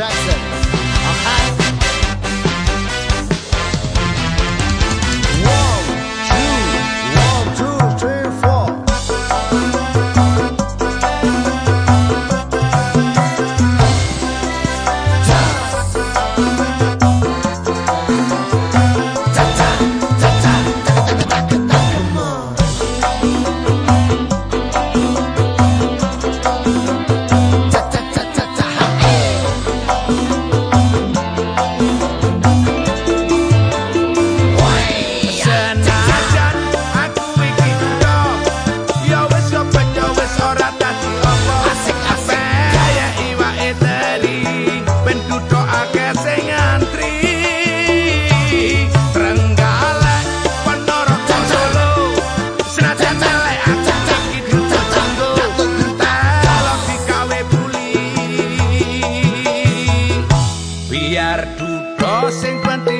that's voz en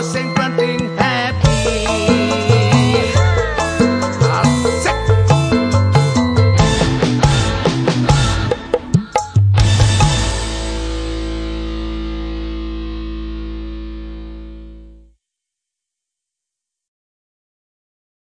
los